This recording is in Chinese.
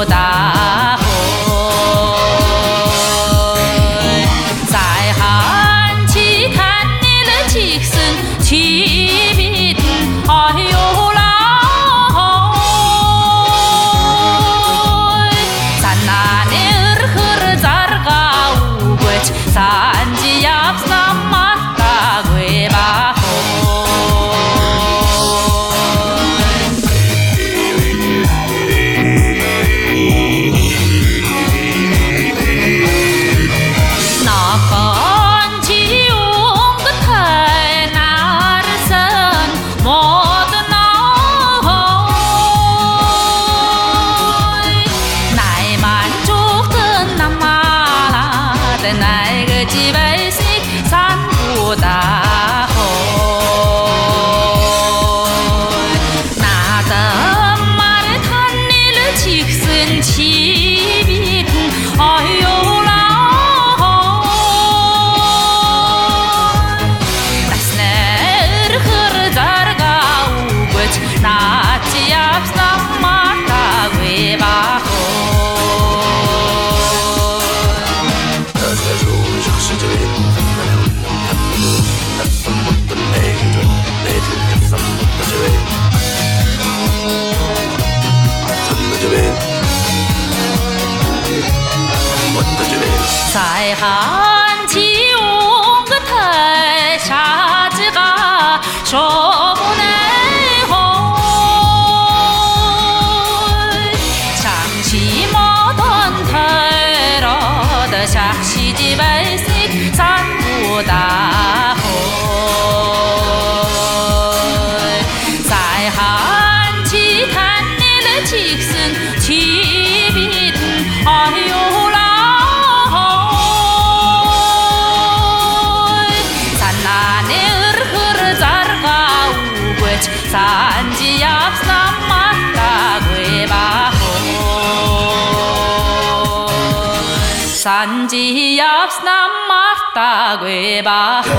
多大？来个几百岁算不大在下起舞个天，啥子嘎说不能红？想起矛盾在罗的下世纪末时，看不。 산지 약남 마르타 괴바호